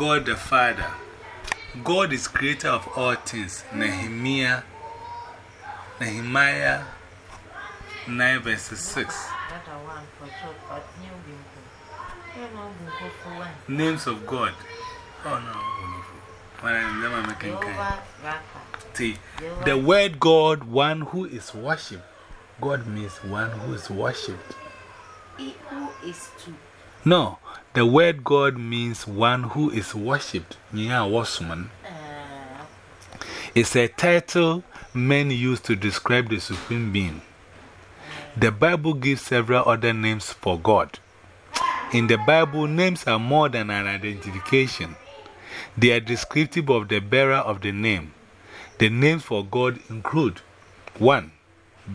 God the Father. God is creator of all things. Nehemiah, Nehemiah 9 verses 6. Names of God. Oh no. See, the word God, one who is worshipped. God means one who is worshipped. Who is to? No, the word God means one who is worshipped. It's a title men use to describe the Supreme Being. The Bible gives several other names for God. In the Bible, names are more than an identification, they are descriptive of the bearer of the name. The names for God include 1.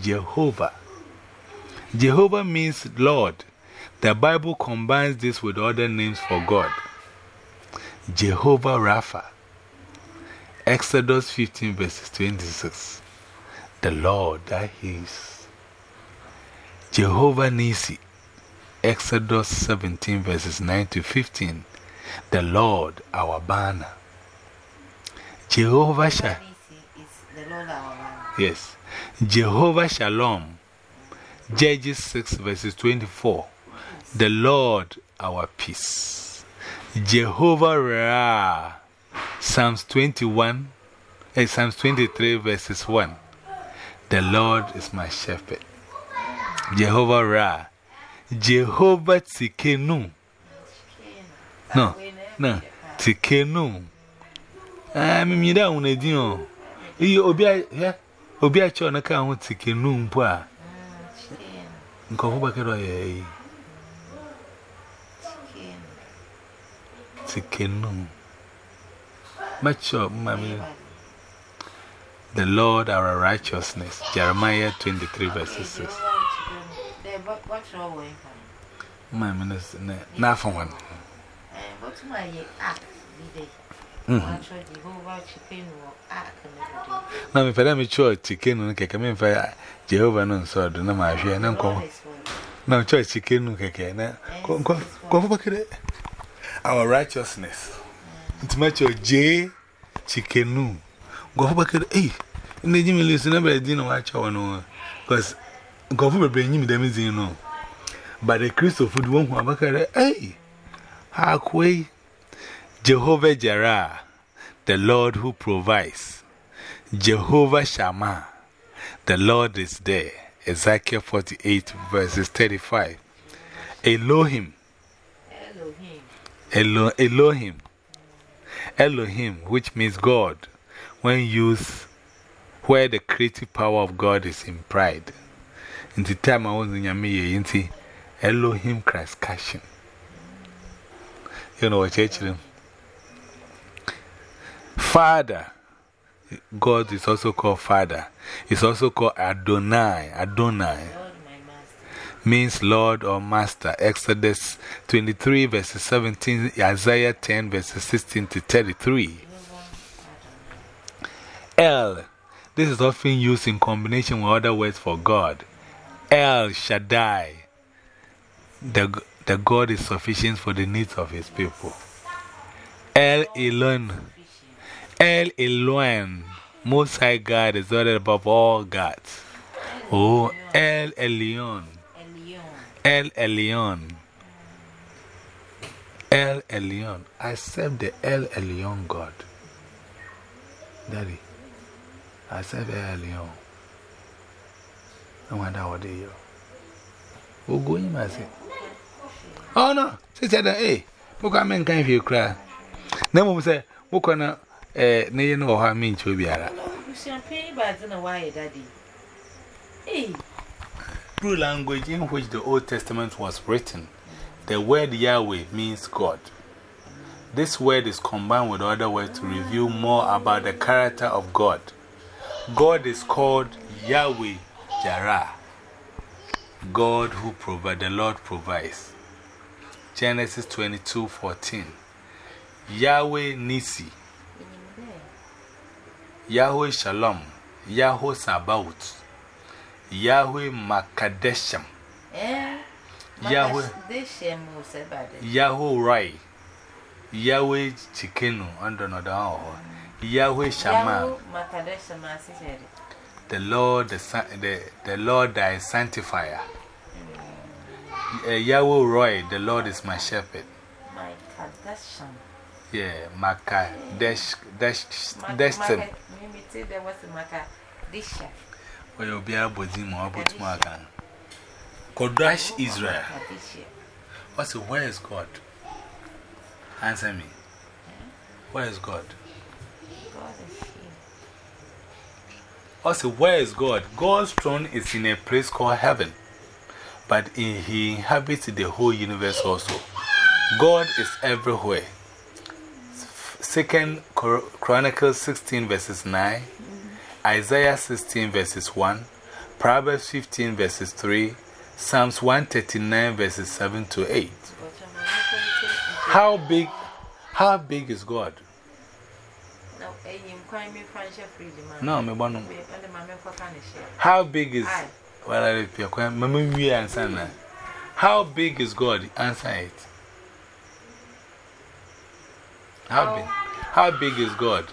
Jehovah. Jehovah means Lord. The Bible combines this with other names for God. Jehovah Rapha. Exodus 15 verses 26. The Lord that heals. Jehovah Nisi. Exodus 17 verses 9 to 15. The Lord our banner. Jehovah Shalom. Yes. Jehovah Shalom. Judges 6 verses 24. The Lord our peace. Jehovah Ra. Psalms 21, eh, Psalms 23 verses 1. The Lord is my shepherd. Jehovah Ra. Jehovah Tikenu. No, no, Tikenu. Ah, me me da una dio. Iyi obi a he obi a cho na ka ho Tikenu mpo a. Nkofo Tikenu. Mature. The Lord our righteousness. Jeremiah 23 verses 6. What's wrong with him? Mammy, not for one. What's my act? Na me pere me cho chicken no keke me fa Jehovah no so do na ma hwe na nko na cho chicken no keke na ko ko our righteousness ntimacho J chicken no go fa kire eh ina ji me listen na be di no wa cha wono cuz go fa be nyim dem zin no but the Christ food won hu abakare eh ha kwei Jehovah Jireh, the Lord who provides. Jehovah Shammah, the Lord is there. Ezekiel 48 verses 35. Elohim. Elo Elohim. Elohim, which means God, when used where the creative power of God is implied. In the time I was in Yami, Elohim Christ Cashin. You know what, church? Father. God is also called Father. It's also called Adonai. Adonai means Lord or Master. Exodus 23 verses 17, Isaiah 10 verses 16 to 33. El. This is often used in combination with other words for God. El Shaddai. The, the God is sufficient for the needs of his people. El Elon. El Elohen, Most High God, is ordered above all gods. Oh, El Elyon. El Elyon. El Elyon. I serve the El Elyon God. Daddy, I serve El Elyon. I wonder what they are. Who go in, I say? Oh, no. She said, hey, look at me, can't you cry? Then we say, look Eh, na you know how I mean to be a champagne, but I don't know why, Daddy. Hey, true language in which the Old Testament was written, the word Yahweh means God. This word is combined with other words to reveal more about the character of God. God is called Yahweh Jireh, God who provides, the Lord provides. Genesis 22 14. Yahweh Nisi. Yahweh Shalom, Yahweh Sabaoth, Yahweh Makadesham, Yahweh, Yahweh Rai, Yahweh Chikenu, under no down. Yahweh Shammah. The Lord, the, the, the Lord thy sanctifier. Uh, Yahweh Roy, the Lord is my shepherd. Yeah, Maka Dash Dash Dashim. Well, you'll be able Israel. What's the where is God? Answer me. Where is God? God is here. Also, where is God? God's throne is in a place called heaven, but He inhabits the whole universe also. God is everywhere. Second Chronicles 16 verses 9, Isaiah 16 verses 1, Proverbs 15 verses 3, Psalms 139 verses 7 to 8. How big, how big is God? No, me bono. How big is well, if you're quite, we answer. How big is God? Answer it. How big? How big is God?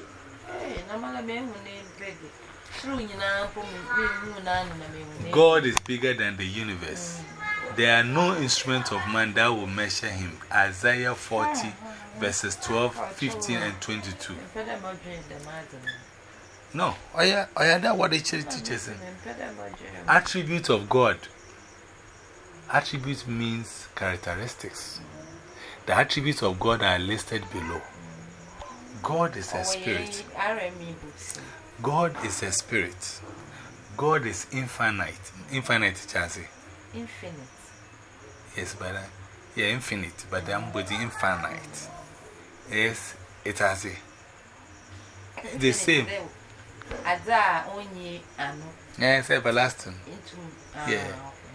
God is bigger than the universe. There are no instruments of man that will measure him. Isaiah 40, verses 12, 15, and 22. No, oh yeah, oh yeah, that's what the church teaches. Attributes of God. Attributes means characteristics. The attributes of God are listed below. God is a spirit. God is a spirit. God is infinite. Infinite, Chelsea. Infinite. Yes, but uh, yeah, infinite, but I'm with infinite. Yes, it has a. The same. Yes, everlasting. Yeah,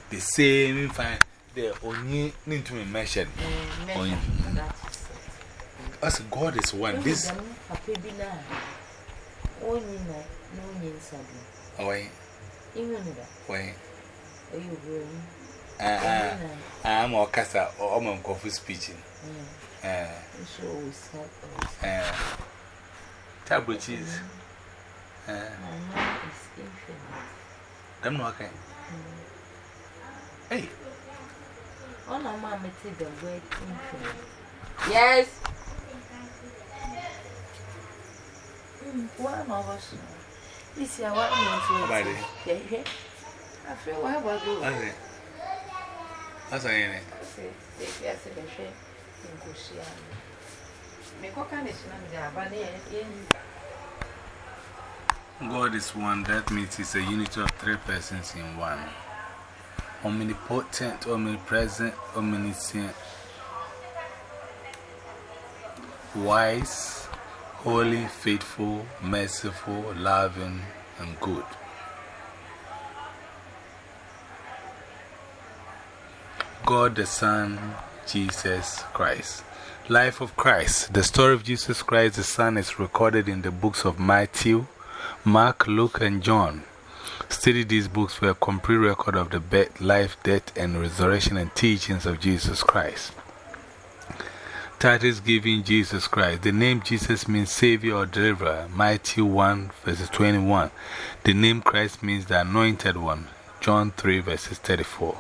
the same infinite. The only need to be measured. As God is one. This. Why? Why? I'm more cassa or I'm coffee speeching. Table cheese. Them no okay. Hey. Oh, no, mamma, the word infinite. Yes. One of us. This. I feel what about you? That's God is one, that means it's a unity of three persons in one. Omnipotent, omnipresent, omniscient, wise, holy, faithful, merciful, loving, and good. God the Son, Jesus Christ. Life of Christ. The story of Jesus Christ the Son is recorded in the books of Matthew, Mark, Luke, and John. Study these books for a complete record of the birth, life, death, and resurrection and teachings of Jesus Christ. Titles giving Jesus Christ. The name Jesus means Savior or Deliverer. Matthew 1, verses 21. The name Christ means the Anointed One. John 3, verses 34.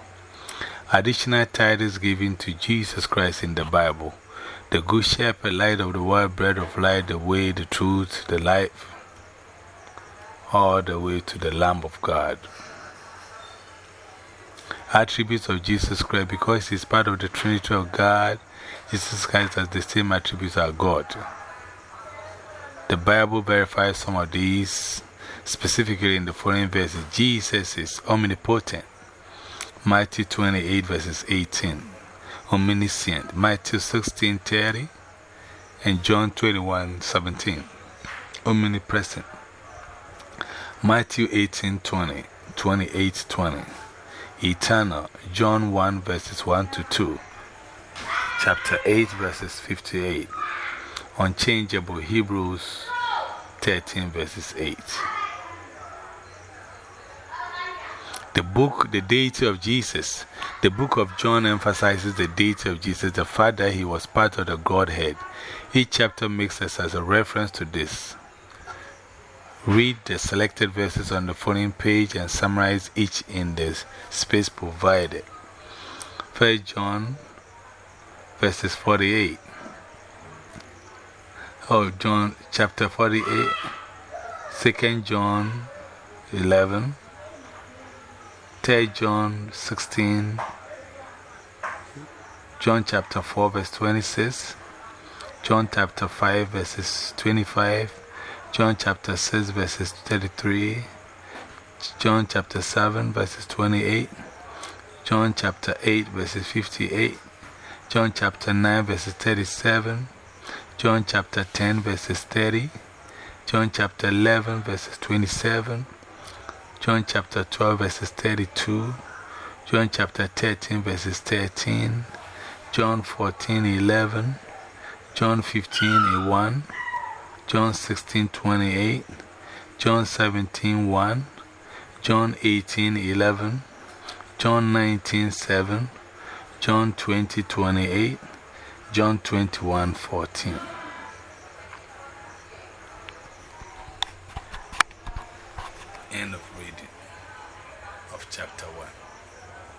Additional titles given to Jesus Christ in the Bible the Good Shepherd, Light of the World, Bread of Life, the Way, the Truth, the Life, all the way to the Lamb of God. Attributes of Jesus Christ because He is part of the Trinity of God, Jesus Christ has the same attributes as God. The Bible verifies some of these, specifically in the following verses Jesus is omnipotent. Matthew 28, verses 18 omniscient, Matthew 16 30, and John 21 17. Omnipresent, Matthew 18 20, 28 20. Eternal, John 1 verses 1 to 2, chapter 8 verses 58. Unchangeable, Hebrews 13 verses 8. The book, the deity of Jesus. The book of John emphasizes the deity of Jesus, the fact that he was part of the Godhead. Each chapter makes us as a reference to this. Read the selected verses on the following page and summarize each in the space provided. 1 John verses 48. Oh, John chapter 48. 2 John 11. 3 John 16. John chapter 4 verse 26. John chapter 5 verses 25. John chapter 6 verses 33. John chapter 7 verses 28. John chapter 8 verses 58. John chapter 9 verses 37. John chapter 10 verses 30. John chapter 11 verses 27. John chapter 12 verses 32. John chapter 13 verses 13. John 14 11. John 15 1. John 16 28. John 17 1. John 18 11. John 19 7. John 20 28. John 21 14.